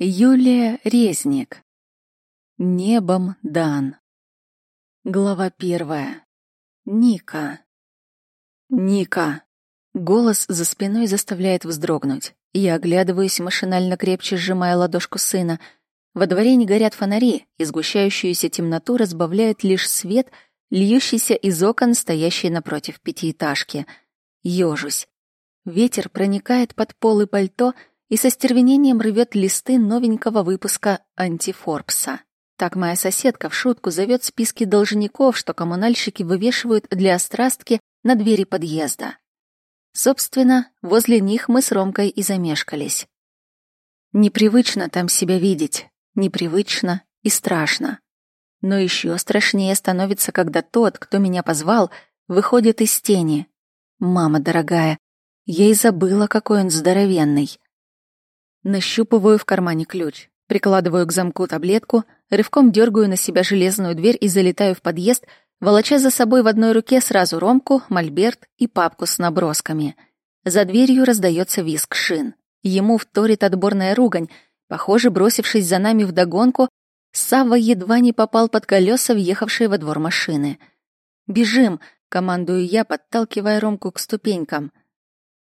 Юлия Резник. Небом дан. Глава первая. Ника. Ника. Голос за спиной заставляет вздрогнуть. Я оглядываюсь, машинально крепче сжимая ладошку сына. Во дворе не горят фонари, и сгущающуюся темноту разбавляет лишь свет, льющийся из окон, стоящей напротив пятиэтажки. Ёжусь. Ветер проникает под пол и пальто — и со стервенением рвет листы новенького выпуска «Антифорбса». Так моя соседка в шутку зовет списки должников, что коммунальщики вывешивают для острастки на двери подъезда. Собственно, возле них мы с Ромкой и замешкались. Непривычно там себя видеть, непривычно и страшно. Но еще страшнее становится, когда тот, кто меня позвал, выходит из тени. Мама дорогая, я и забыла, какой он здоровенный. Нащупываю в кармане ключ, прикладываю к замку таблетку, рывком дергаю на себя железную дверь и залетаю в подъезд, волоча за собой в одной руке сразу ромку, мольберт и папку с набросками. За дверью раздается визг шин. Ему вторит отборная ругань. Похоже, бросившись за нами вдогонку, Савва едва не попал под колеса въехавшей во двор машины. «Бежим!» — командую я, подталкивая Ромку к ступенькам.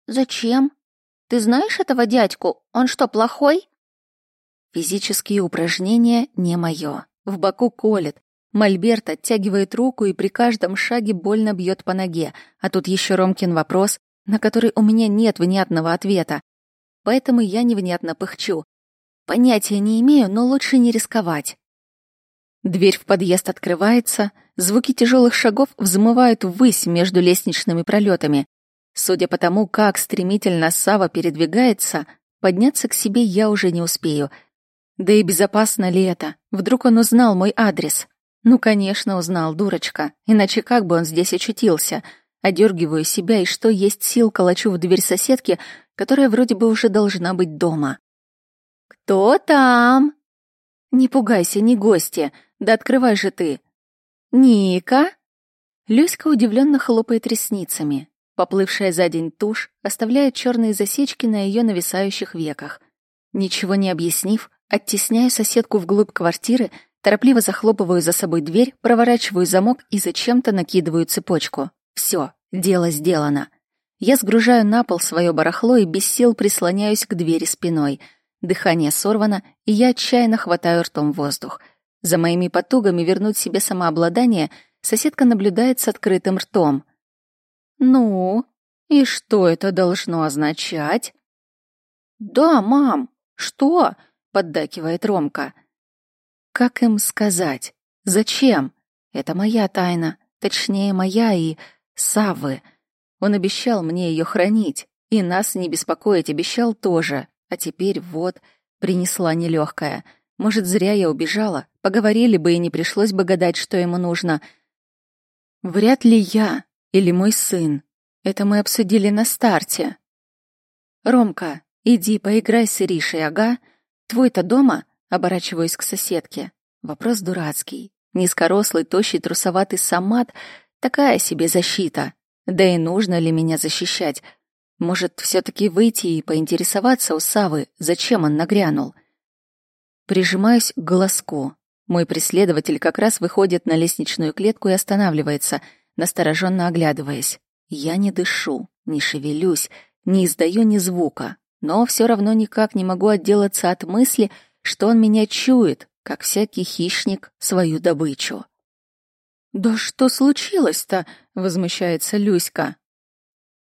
«Зачем?» Ты знаешь этого дядьку? Он что, плохой?» Физические упражнения не мое. В боку колет. Мольберт оттягивает руку и при каждом шаге больно бьет по ноге. А тут еще Ромкин вопрос, на который у меня нет внятного ответа. Поэтому я невнятно пыхчу. Понятия не имею, но лучше не рисковать. Дверь в подъезд открывается, звуки тяжелых шагов взмывают ввысь между лестничными пролетами. Судя по тому, как стремительно Сава передвигается, подняться к себе я уже не успею. Да и безопасно ли это? Вдруг он узнал мой адрес? Ну, конечно, узнал, дурочка. Иначе как бы он здесь очутился? Одергиваю себя и что есть сил колочу в дверь соседки, которая вроде бы уже должна быть дома. «Кто там?» «Не пугайся, не гости. Да открывай же ты». «Ника?» Люська удивленно хлопает ресницами. Поплывшая за день тушь оставляет черные засечки на ее нависающих веках. Ничего не объяснив, оттесняю соседку вглубь квартиры, торопливо захлопываю за собой дверь, проворачиваю замок и зачем-то накидываю цепочку. Все, дело сделано. Я сгружаю на пол свое барахло и без сил прислоняюсь к двери спиной. Дыхание сорвано, и я отчаянно хватаю ртом воздух. За моими потугами вернуть себе самообладание соседка наблюдает с открытым ртом — «Ну, и что это должно означать?» «Да, мам, что?» — поддакивает Ромка. «Как им сказать? Зачем? Это моя тайна, точнее, моя и Саввы. Он обещал мне ее хранить, и нас не беспокоить обещал тоже. А теперь вот, принесла нелегкая. Может, зря я убежала, поговорили бы и не пришлось бы гадать, что ему нужно. Вряд ли я, или мой сын. Это мы обсудили на старте. Ромка, иди поиграй с Иришей, ага. Твой-то дома? Оборачиваюсь к соседке. Вопрос дурацкий. Низкорослый, тощий, трусоватый самат — такая себе защита. Да и нужно ли меня защищать? Может, все таки выйти и поинтересоваться у Савы, зачем он нагрянул? Прижимаюсь к голоску. Мой преследователь как раз выходит на лестничную клетку и останавливается — настороженно оглядываясь. Я не дышу, не шевелюсь, не издаю ни звука, но все равно никак не могу отделаться от мысли, что он меня чует, как всякий хищник свою добычу. «Да что случилось-то?» — возмущается Люська.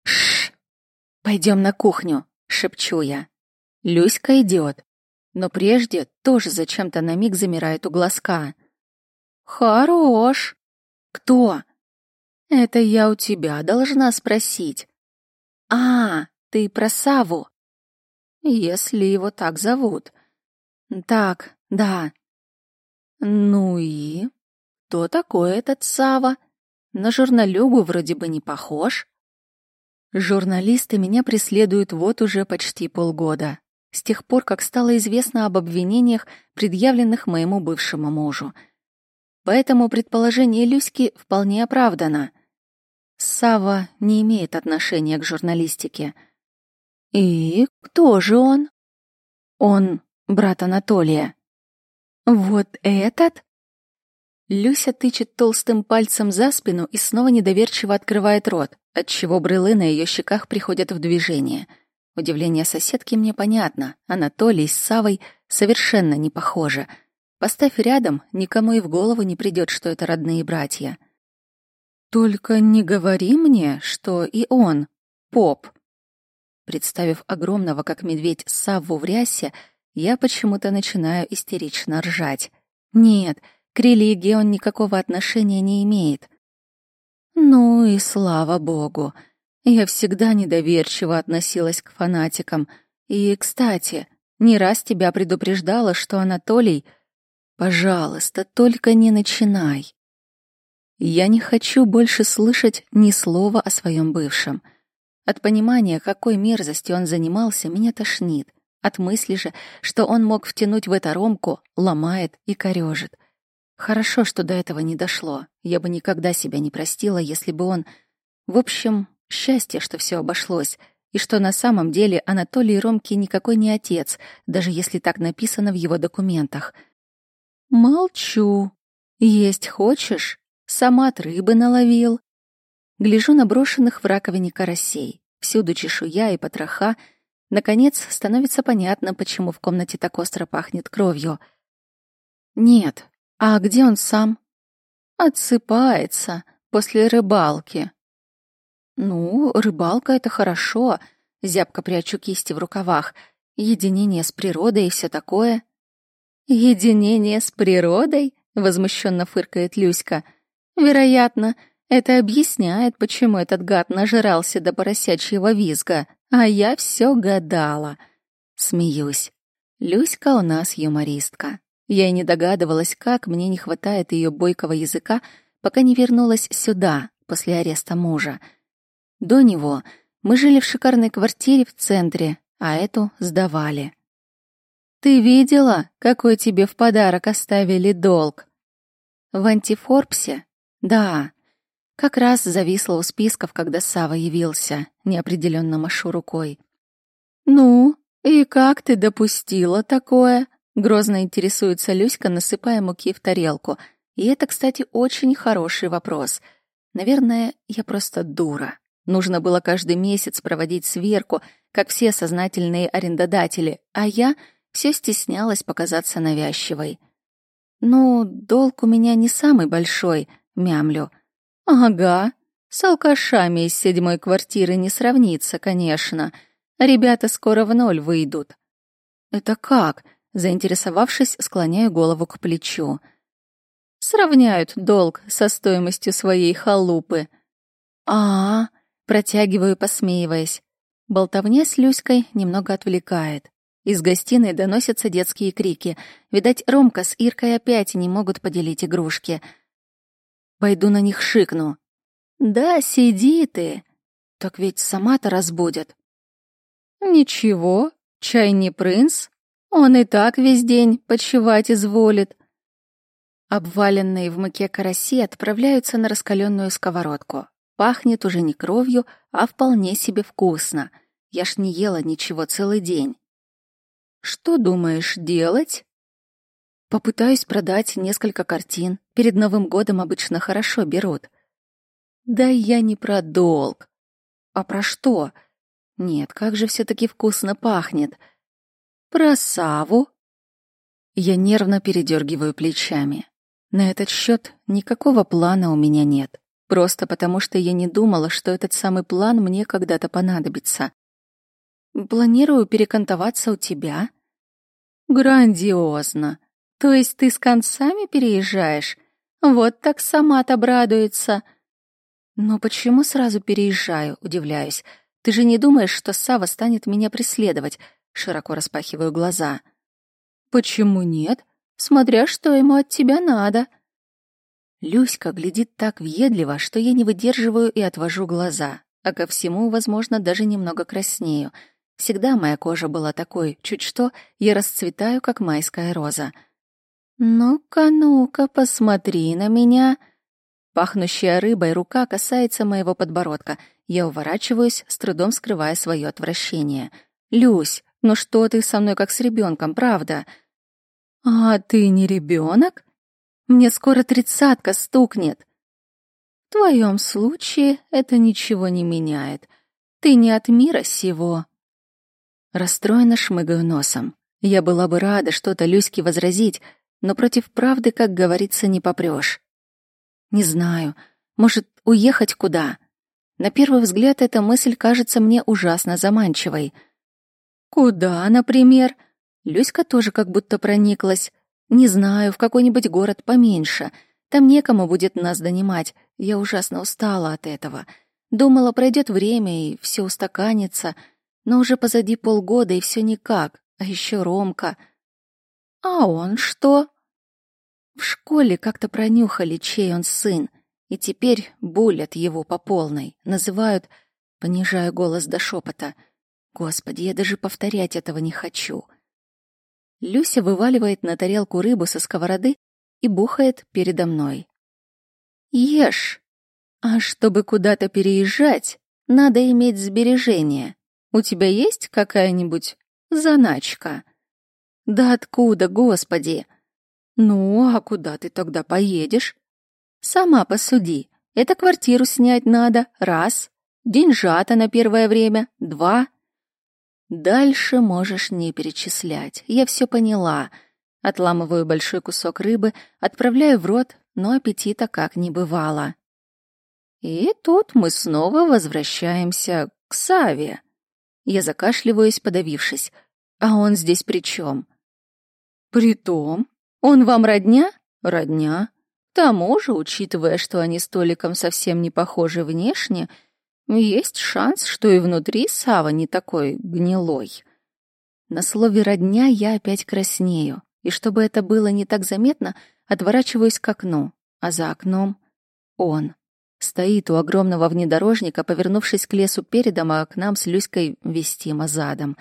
«Шш! Пойдем на кухню», — шепчу я. Люська идет, но прежде тоже зачем-то на миг замирает у глазка. «Хорош!» «Кто?» Это я у тебя должна спросить. А, ты про Саву. Если его так зовут. Так, да. Ну и? Кто такой этот Сава? На журналюгу вроде бы не похож. Журналисты меня преследуют вот уже почти полгода. С тех пор, как стало известно об обвинениях, предъявленных моему бывшему мужу. Поэтому предположение Люськи вполне оправдано. Сава не имеет отношения к журналистике. И кто же он? Он брат Анатолия. Вот этот? Люся тычет толстым пальцем за спину и снова недоверчиво открывает рот, отчего брылы на ее щеках приходят в движение. Удивление соседки мне понятно. Анатолий с Савой совершенно не похожи. Поставь рядом, никому и в голову не придет, что это родные братья. Только не говори мне, что и он поп. Представив огромного, как медведь, Савву в рясе, я почему-то начинаю истерично ржать. Нет, к религии он никакого отношения не имеет. Ну и слава богу. Я всегда недоверчиво относилась к фанатикам. И, кстати, не раз тебя предупреждала, что Анатолий... Пожалуйста, только не начинай. Я не хочу больше слышать ни слова о своем бывшем. От понимания, какой мерзостью он занимался, меня тошнит. От мысли же, что он мог втянуть в это ромку, ломает и корежит. Хорошо, что до этого не дошло. Я бы никогда себя не простила, если бы он... В общем, счастье, что все обошлось, и что на самом деле Анатолий Ромки никакой не отец, даже если так написано в его документах. Молчу. Есть хочешь? Сама от рыбы наловил. Гляжу на брошенных в раковине карасей. Всюду чешуя и потроха — Наконец, становится понятно, почему в комнате так остро пахнет кровью. Нет. А где он сам? Отсыпается после рыбалки. Ну, рыбалка — это хорошо. Зябко прячу кисти в рукавах. Единение с природой и все такое. Единение с природой? Возмущенно фыркает Люська. Вероятно, это объясняет, почему этот гад нажрался до поросячьего визга. А я все гадала. Смеюсь. Люська у нас юмористка. Я и не догадывалась, как мне не хватает ее бойкого языка, пока не вернулась сюда, после ареста мужа. До него мы жили в шикарной квартире в центре, а эту сдавали. «Ты видела, какой тебе в подарок оставили долг?» «В антифорбсе?» «Да, как раз зависла у списков, когда Сава явился, неопределенно машу рукой. «Ну, и как ты допустила такое?» Грозно интересуется Люська, насыпая муки в тарелку. И это, кстати, очень хороший вопрос. Наверное, я просто дура. Нужно было каждый месяц проводить сверку, как все сознательные арендодатели, а я все стеснялась показаться навязчивой. «Ну, долг у меня не самый большой», — мямлю. Ага, с алкашами из седьмой квартиры не сравнится, конечно. Ребята скоро в ноль выйдут. Это как? Заинтересовавшись, склоняю голову к плечу. Сравняют долг со стоимостью своей халупы. А, -а, -а протягиваю, посмеиваясь. Болтовня с Люськой немного отвлекает. Из гостиной доносятся детские крики. Видать, Ромка с Иркой опять не могут поделить игрушки — Пойду на них шикну. Да, сиди ты. Так ведь сама-то разбудят. Ничего, чай не принц. Он и так весь день почевать изволит. Обваленные в муке караси отправляются на раскаленную сковородку. Пахнет уже не кровью, а вполне себе вкусно. Я ж не ела ничего целый день. Что думаешь делать? Попытаюсь продать несколько картин. Перед Новым годом обычно хорошо берут. Да я не про долг. А про что? Нет, как же все таки вкусно пахнет. Про Саву. Я нервно передергиваю плечами. На этот счет никакого плана у меня нет. Просто потому, что я не думала, что этот самый план мне когда-то понадобится. Планирую перекантоваться у тебя. Грандиозно. То есть ты с концами переезжаешь? Вот так сама-то обрадуется. Но почему сразу переезжаю, удивляюсь. Ты же не думаешь, что Сава станет меня преследовать? Широко распахиваю глаза. Почему нет? Смотря что ему от тебя надо. Люська глядит так въедливо, что я не выдерживаю и отвожу глаза, а ко всему, возможно, даже немного краснею. Всегда моя кожа была такой, чуть что, я расцветаю, как майская роза — «Ну-ка, ну-ка, посмотри на меня!» Пахнущая рыбой рука касается моего подбородка. Я уворачиваюсь, с трудом скрывая свое отвращение. «Люсь, Ну что ты со мной как с ребенком, правда? А ты не ребенок? Мне скоро тридцатка стукнет. В твоем случае это ничего не меняет. Ты не от мира сего. Расстроенно шмыгаю носом. Я была бы рада что-то Люське возразить, но против правды, как говорится, не попрёшь. Не знаю, может, уехать куда? На первый взгляд эта мысль кажется мне ужасно заманчивой. Куда, например? Люська тоже как будто прониклась. Не знаю, в какой-нибудь город поменьше. Там некому будет нас донимать. Я ужасно устала от этого. Думала, пройдет время и все устаканится, но уже позади полгода и все никак. А еще Ромка. А он что? В школе как-то пронюхали, чей он сын, и теперь булят его по полной, называют, понижая голос до шепота. Господи, я даже повторять этого не хочу. Люся вываливает на тарелку рыбу со сковороды и бухает передо мной. Ешь. А чтобы куда-то переезжать, надо иметь сбережения. У тебя есть какая-нибудь заначка? Да откуда, господи? Ну, а куда ты тогда поедешь? Сама посуди. Это квартиру снять надо, раз. Деньжата на первое время, два. Дальше можешь не перечислять. Я все поняла. Отламываю большой кусок рыбы, отправляю в рот, но аппетита как не бывало. И тут мы снова возвращаемся к Саве. Я закашливаюсь, подавившись. А он здесь при чем? Притом, он вам родня? Родня. К тому же, учитывая, что они с Толиком совсем не похожи внешне, есть шанс, что и внутри Сава не такой гнилой. На слове «родня» я опять краснею, и чтобы это было не так заметно, отворачиваюсь к окну, а за окном — он. Стоит у огромного внедорожника, повернувшись к лесу передом, а к нам с Люськой вестимо задом.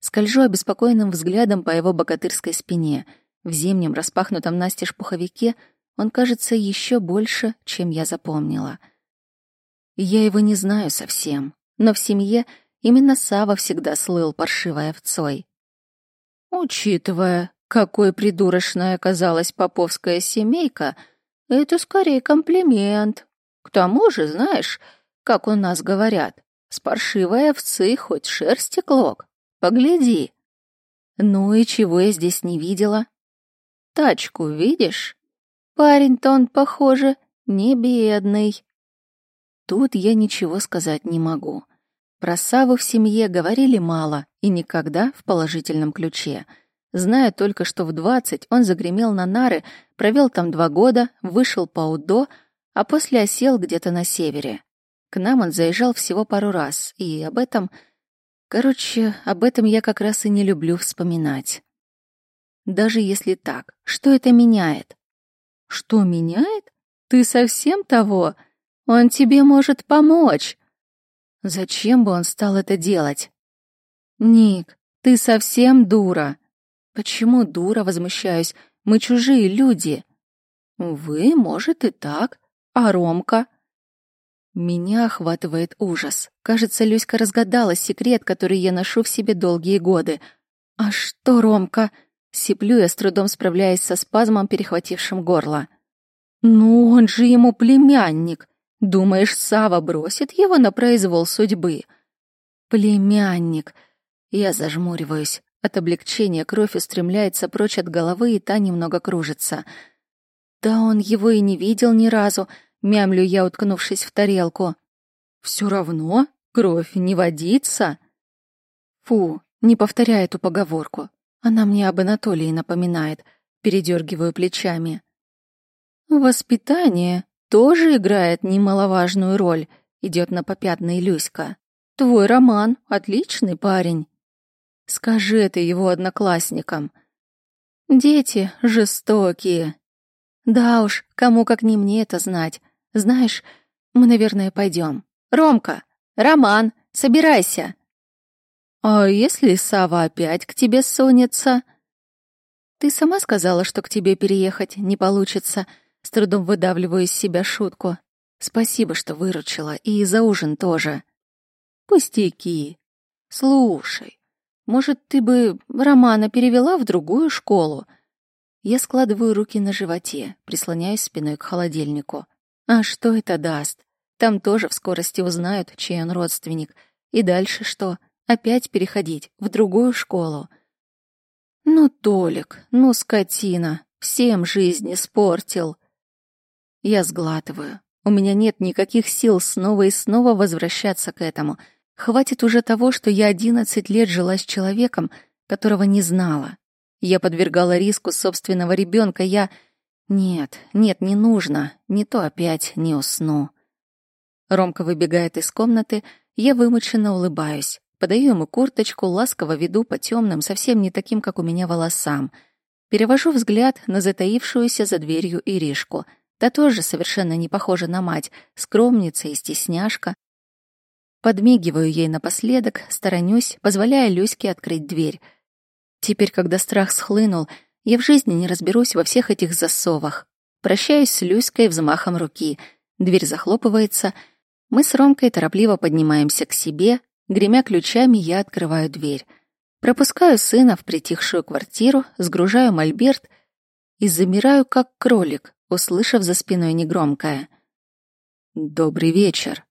Скольжу обеспокоенным взглядом по его богатырской спине — в зимнем распахнутом настежь пуховике он кажется еще больше, чем я запомнила. Я его не знаю совсем, но в семье именно Сава всегда слыл паршивой овцой. Учитывая, какой придурочной оказалась поповская семейка, это скорее комплимент. К тому же, знаешь, как у нас говорят, с паршивой овцы хоть шерсти клок. Погляди. Ну и чего я здесь не видела? Тачку видишь? Парень-то он, похоже, не бедный. Тут я ничего сказать не могу. Про Саву в семье говорили мало и никогда в положительном ключе. Знаю только, что в двадцать он загремел на нары, провел там два года, вышел по УДО, а после осел где-то на севере. К нам он заезжал всего пару раз, и об этом... Короче, об этом я как раз и не люблю вспоминать. Даже если так, что это меняет? Что меняет? Ты совсем того? Он тебе может помочь. Зачем бы он стал это делать? Ник, ты совсем дура. Почему дура, возмущаюсь? Мы чужие люди. Вы, может, и так. А Ромка? Меня охватывает ужас. Кажется, Люська разгадала секрет, который я ношу в себе долгие годы. А что, Ромка? Сиплю я, с трудом справляясь со спазмом, перехватившим горло. «Ну, он же ему племянник. Думаешь, Сава бросит его на произвол судьбы?» «Племянник!» Я зажмуриваюсь. От облегчения кровь устремляется прочь от головы, и та немного кружится. «Да он его и не видел ни разу», — мямлю я, уткнувшись в тарелку. «Все равно кровь не водится?» «Фу, не повторяй эту поговорку. Она мне об Анатолии напоминает, передергиваю плечами. Воспитание тоже играет немаловажную роль, идет на попятный Люська. Твой Роман — отличный парень. Скажи это его одноклассникам. Дети жестокие. Да уж, кому как не мне это знать. Знаешь, мы, наверное, пойдем. Ромка, Роман, собирайся. «А если Сава опять к тебе сунется?» «Ты сама сказала, что к тебе переехать не получится», с трудом выдавливаю из себя шутку. «Спасибо, что выручила, и за ужин тоже». «Пустяки. Слушай, Может, ты бы Романа перевела в другую школу?» Я складываю руки на животе, прислоняюсь спиной к холодильнику. А что это даст? Там тоже в скорости узнают, чей он родственник. И дальше что? Опять переходить в другую школу? Ну, Толик, ну, скотина, всем жизнь испортил. Я сглатываю. У меня нет никаких сил снова и снова возвращаться к этому. Хватит уже того, что я одиннадцать лет жила с человеком, которого не знала. Я подвергала риску собственного ребенка. Я... Нет, нет, не нужно. Не то опять не усну. Ромка выбегает из комнаты, я вымученно улыбаюсь. Подаю ему курточку, ласково веду по темным, совсем не таким, как у меня, волосам. Перевожу взгляд на затаившуюся за дверью Иришку. Та тоже совершенно не похожа на мать, скромница и стесняшка. Подмигиваю ей напоследок, сторонюсь, позволяя Люське открыть дверь. Теперь, когда страх схлынул, я в жизни не разберусь во всех этих засовах. Прощаюсь с Люськой взмахом руки. Дверь захлопывается. Мы с Ромкой торопливо поднимаемся к себе, Гремя ключами, я открываю дверь. Пропускаю сына в притихшую квартиру, сгружаю мольберт и замираю, как кролик, услышав за спиной негромкое. «Добрый вечер».